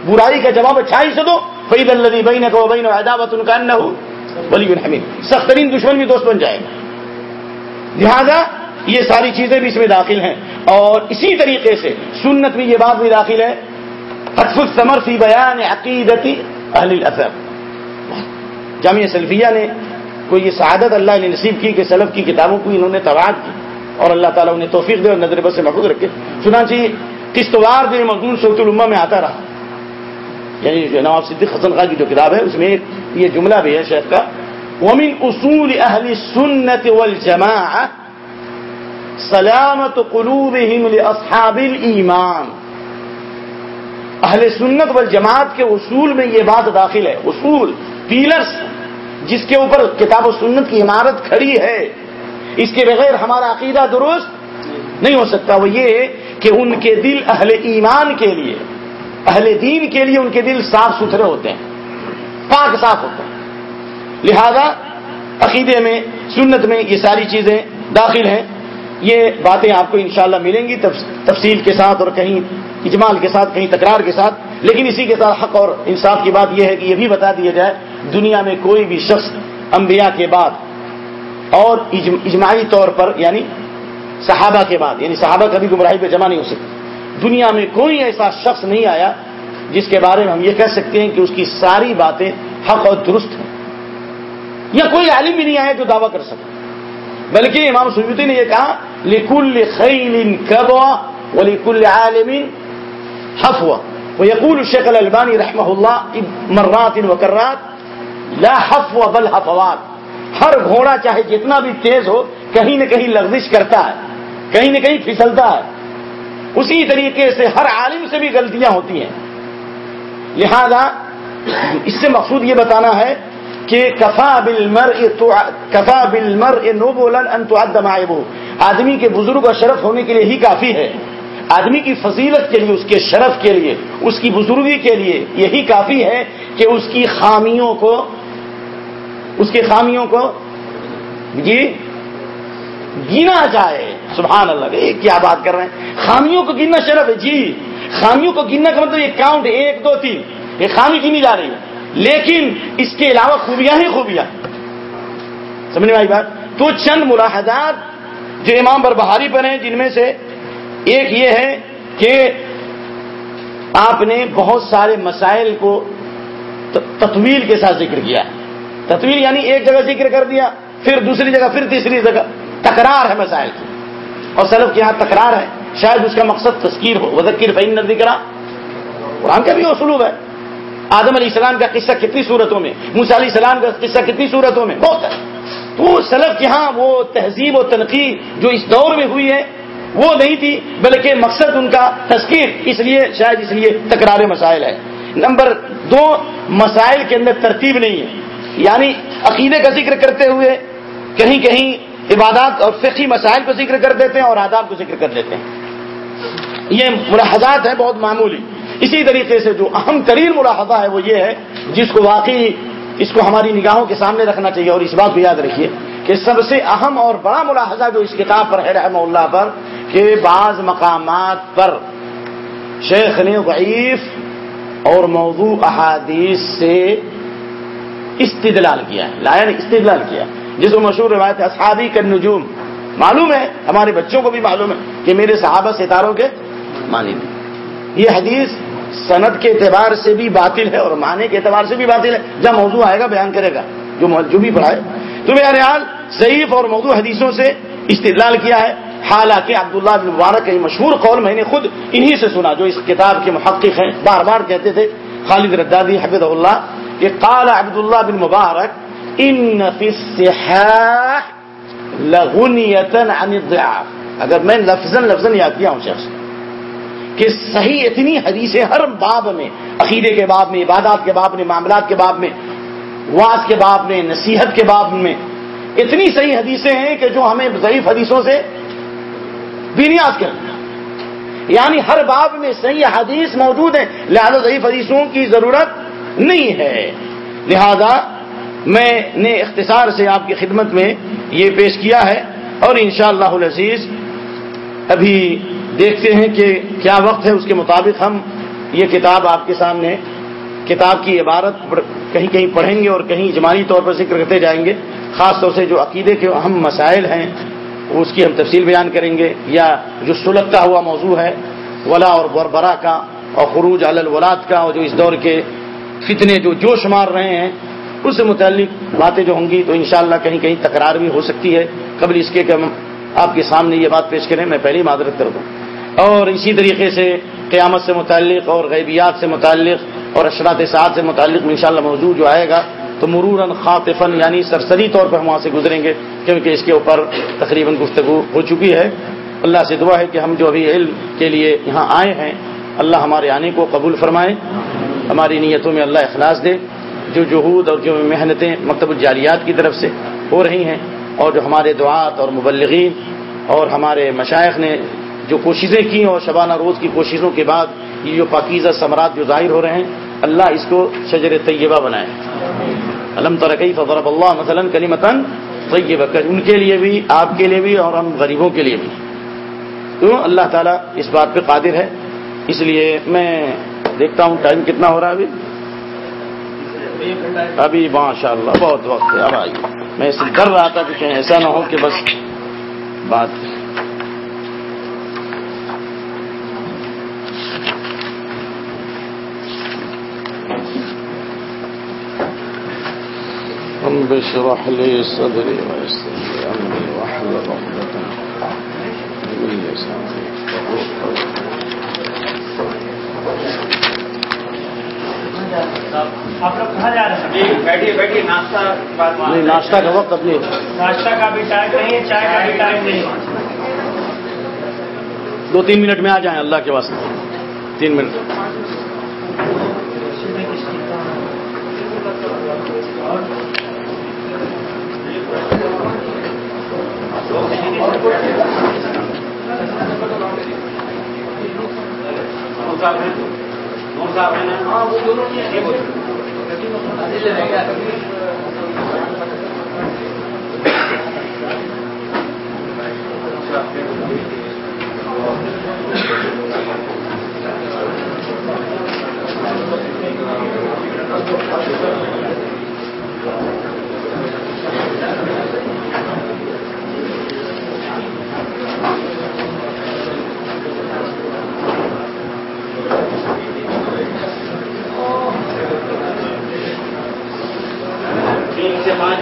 برائی کا جواب اچھائی سے دو۔ فعید الدی بین کو بین عداوت ان کا نہ ہو ولی حمید سخت ترین دشمن بھی دوست بن جائے گا۔ لہذا یہ ساری چیزیں بھی اس میں داخل ہیں اور اسی طریقے سے سنت میں یہ بات بھی داخل ہے۔ حتف الثمر فی بیان عقیدتی اہل الاثر۔ جامعہ سلفیہ نے کوئی یہ سعادت اللہ نے نصیب کی کہ سلف کی کتابوں کو انہوں نے تواد کی اور اللہ تعالیٰ انہیں توفیق دے اور نظر بس سے محفوظ رکھے۔ چنانچہ قسطوار دن مضمون صوت الما میں آتا رہا۔ یعنی نواب صدیق حسن خان کی جو کتاب ہے، اس میں یہ جملہ بھی ہے شیخ کا۔ ومن اصول اہل سنت والجماعہ سلامت قلوبہم لاصحاب الایمان۔ اہل سنت والجماعت کے اصول میں یہ بات داخل ہے۔ اصول پیلرز جس کے اوپر کتاب و سنت کی عمارت کھڑی ہے۔ اس کے بغیر ہمارا عقیدہ درست نہیں ہو سکتا۔ وہ یہ کہ ان کے دل اہل ایمان کے لیے، اہل دین کے لیے ان کے دل صاف ستھرے ہوتے ہیں، پاک صاف ہوتے ہیں۔ لہذا عقیدے میں، سنت میں یہ ساری چیزیں داخل ہیں۔ یہ باتیں آپ کو انشاءاللہ ملیں گی تفصیل کے ساتھ اور کہیں، اجمال کے ساتھ، کہیں تکرار کے ساتھ۔ لیکن اسی کے ساتھ حق اور انصاف کی بات یہ ہے کہ یہ بھی بتا دیا جائے، دنیا میں کوئی بھی شخص انبیاء کے بعد اور اجماعی طور پر یعنی صحابہ کے بعد یعنی صحابہ کبھی گمراہی پہ جمع نہیں ہو سکتی دنیا میں کوئی ایسا شخص نہیں آیا جس کے بارے میں ہم یہ کہہ سکتے ہیں کہ اس کی ساری باتیں حق اور درست ہیں۔ یا کوئی عالم بھی نہیں آیا جو دعویٰ کر سکے۔ بلکہ امام سیوتی نے یہ کہا لکل خیل کبوا ولیکل عالم حفوا وہ یقول شیخ البانی رحمہ اللہ مرات ان وکرات لا حفوا بل حفوات۔ ہر گھوڑا چاہے جتنا بھی تیز ہو، کہیں نہ کہیں لغزش کرتا ہے، کہیں نہ کہیں پھسلتا ہے۔ اسی طریقے سے ہر عالم سے بھی غلطیاں ہوتی ہیں۔ لہذا، اس سے مقصود یہ بتانا ہے کہ کفا بل مر کفا بل مر نو بولن آدمی کے بزرگ اور شرف ہونے کے لیے ہی کافی ہے. آدمی کی فضیلت کے لیے، اس کے شرف کے لیے، اس کی بزرگی کے لیے یہی کافی ہے کہ اس کی خامیوں کو اس کی خامیوں کو جی گینا جائے. سبحان اللہ کیا بات کر رہے ہیں؟ خامیوں کو گننا شرف ہے جی. خامیوں کو گننا کا مطلب یہ کاؤنٹ ایک، دو، تین. یہ خامی گنی جا رہی ہے. لیکن اس کے علاوہ خوبیاں ہی خوبیاں سمجھنے والی بات؟ تو چند ملاحظات جو امام پر بہاری پر ہیں، جن میں سے ایک یہ ہے کہ آپ نے بہت سارے مسائل کو تطویل کے ساتھ ذکر کیا تطویل یعنی ایک جگہ ذکر کر دیا، پھر دوسری جگہ، پھر تیسری جگہ۔ تکرار ہے مسائل کی۔ اور سلف کے یہاں تکرار ہے۔ شاید اس کا مقصد تذکیر ہو۔ وزکیر فین ذکر قرآن کا بھی وہ ہے۔ آدم علیہ السلام کا قصہ کتنی صورتوں میں موسا علیہ السلام کا قصہ کتنی صورتوں میں، بہت ہے تو سلف کے ہاں وہ تہذیب و تنقید جو اس دور میں ہوئی ہے، وہ نہیں تھی، بلکہ مقصد ان کا تذکیر، اس لیے، شاید اس لیے تکرار مسائل ہے۔ نمبر دو، مسائل کے اندر ترتیب نہیں ہے۔ یعنی عقیدے کا ذکر کرتے ہوئے کہیں کہیں عبادات اور فقی مسائل کو ذکر کر دیتے ہیں اور آداب کو ذکر کر دیتے ہیں۔ یہ ملاحظات ہیں، بہت معمولی۔ اسی طریقے سے جو اہم ترین ملاحظہ ہے وہ یہ ہے جس کو واقعی اس کو ہماری نگاہوں کے سامنے رکھنا چاہیے اور اس بات کو یاد رکھیے کہ سب سے اہم اور بڑا ملاحظہ جو اس کتاب پر ہے رحمہ اللہ پر کہ بعض مقامات پر شیخ نے ضعیف اور موضوع احادیث سے استدلال کیا ہے لایا یعنی نے استدلال کیا جس کو مشہور روایت ہے، اصحابی کا نجوم۔ معلوم ہے، ہمارے بچوں کو بھی معلوم ہے کہ میرے صحابہ ستاروں کے مانی یہ حدیث صنعت کے اعتبار سے بھی باطل ہے اور معنی کے اعتبار سے بھی باطل ہے۔ جب موضوع آئے گا، بیان کرے گا۔ جو جو بھی پڑھائے۔ تو بہرحال ضعیف اور موضوع حدیثوں سے استدلال کیا ہے۔ حالانکہ عبداللہ بن مبارک یہ مشہور قول میں نے خود انہی سے سنا، جو اس کتاب کے محقق ہیں۔ بار بار کہتے تھے، خالد ردادی حفظ اللہ کہ قال عبداللہ بن مبارک، ان عن الضعاف. اگر میں لفظ لفظ یاد کیا ہوں شخص کہ صحیح اتنی حدیثیں ہر باب میں، عقیدے کے باب میں، عبادات کے باب میں، معاملات کے باب میں واس کے باب میں، نصیحت کے باب میں اتنی صحیح حدیثیں ہیں کہ جو ہمیں ضعیف حدیثوں سے بھی نیاز کر یعنی ہر باب میں صحیح حدیث موجود ہے لہذا ضعیف حدیثوں کی ضرورت نہیں ہے۔ لہذا میں نے اختصار سے آپ کی خدمت میں یہ پیش کیا ہے اور انشاءاللہ شاء العزیز ابھی دیکھتے ہیں کہ کیا وقت ہے اس کے مطابق ہم یہ کتاب آپ کے سامنے کتاب کی عبارت کہیں کہیں پڑھیں گے اور کہیں اجمالی طور پر ذکر کرتے جائیں گے، خاص طور سے جو عقیدے کے اہم مسائل ہیں، اس کی ہم تفصیل بیان کریں گے، یا جو سلگتا ہوا موضوع ہے، ولا اور بربرا کا، اور خروج الولاد کا، اور جو اس دور کے فتنے جو جوش مار رہے ہیں، اس سے متعلق باتیں جو ہوں گی تو انشاءاللہ کہیں کہیں تکرار بھی ہو سکتی ہے۔ قبل اس کے کہ ہم آپ کے سامنے یہ بات پیش کریں، میں پہلی معذرت کر دوں۔ اور اسی طریقے سے قیامت سے متعلق اور غیبیات سے متعلق اور اشرات سعد سے متعلق انشاءاللہ موضوع جو آئے گا تو مرور خاطفن یعنی سرسری طور پر ہم وہاں سے گزریں گے کیونکہ اس کے اوپر تقریباً گفتگو ہو چکی ہے۔ اللہ سے دعا ہے کہ ہم جو ابھی علم کے لیے یہاں آئے ہیں، اللہ ہمارے آنے کو قبول فرمائے۔ ہماری نیتوں میں اللہ اخلاص دے۔ جو جہود اور جو محنتیں مکتب الجالیات کی طرف سے ہو رہی ہیں اور جو ہمارے دعات اور مبلغین اور ہمارے مشائق نے جو کوششیں کی اور شبانہ روز کی کوششوں کے بعد یہ جو پاکیزہ ثمرات جو ظاہر ہو رہے ہیں، اللہ اس کو شجر طیبہ بنائے۔ علم ترقی فضرب اللہ مثلاً کلی متن طیبہ ان کے لیے بھی، آپ کے لیے بھی اور ہم غریبوں کے لیے بھی۔ تو اللہ تعالیٰ اس بات پہ قادر ہے۔ اس لیے میں دیکھتا ہوں ٹائم کتنا ہو رہا ہے ابھی۔ ابھی ماشاء اللہ بہت وقت ہے، اب آئیے۔ میں اسے ڈر رہا تھا کہ کہیں ایسا نہ ہو کہ بس بات۔ رب اشرح لي صدري ويسر لي امري واحلل عقدة من لساني آپ لوگ کہاں جا رہے ہیں بیٹھیے بیٹھیے ناشتہ نہیں ناشتہ کا وقت اپنی ناشتہ کا بھی ٹائم نہیں ہے چائے کا بھی ٹائم نہیں ہے۔ دو تین منٹ میں آ جائیں اللہ کے واسطے۔ تین منٹ۔ تین سے پانچ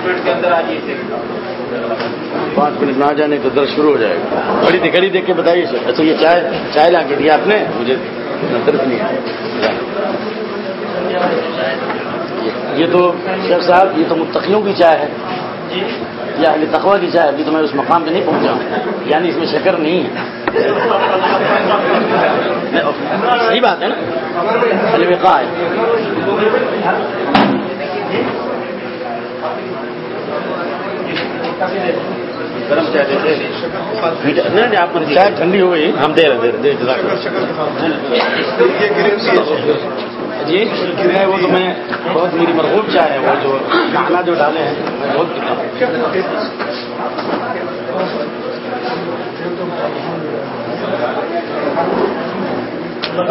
منٹ کے اندر آ جائیے پانچ منٹ نہ جانے تو درد شروع ہو جائے گا۔ گھڑی دیکھ گھڑی دیکھ کے بتائیے سر اچھا یہ چائے چائے لا کے دیا آپ نے؟ مجھے درد نہیں آیا یہ تو شیخ صاحب یہ تو متقیوں کی چائے ہے۔ یہ اہل تقوی کی چائے ابھی تو میں اس مقام پہ نہیں پہنچا۔ ہوں یعنی اس میں شکر نہیں ہے۔ صحیح بات ہے نا؟ الوقا ہے گرم چائے دیتے نہیں آپ چائے ٹھنڈی ہو گئی۔ ہم دے رہے دے جی نہیں وہ تو میں بہت میری مرغوب چائے ہے وہ جو کھانا جو ڈالے ہیں میں بہت پیتا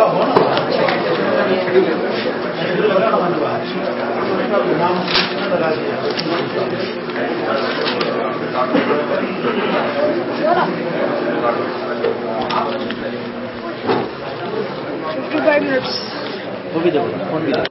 ہوں۔ وہ بھی دے فون بھی دے دو۔